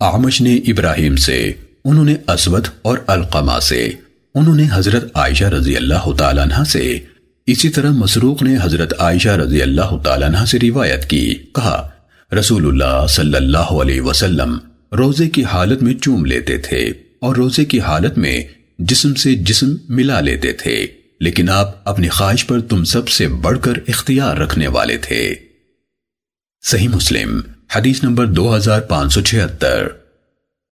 آمش نے ابراہیم سے، انہوں نے اسود اور القمہ سے، انہوں نے حضرت عائشہ رضی اللہ تعالیٰ عنہ سے۔ اسی طرح مسروق نے حضرت عائشہ رضی اللہ تعالیٰ عنہ سے روایت کی، کہا، رسول اللہ صلی اللہ علیہ وسلم روزے کی حالت میں چوم لیتے تھے اور روزے کی حالت میں جسم سے جسم ملا لیتے تھے، لیکن آپ اپنی خواہش پر تم سب سے بڑھ کر اختیار رکھنے والے تھے۔ صحیح مسلم حدیث نمبر دو ہزار پانچ سو چھہتر۔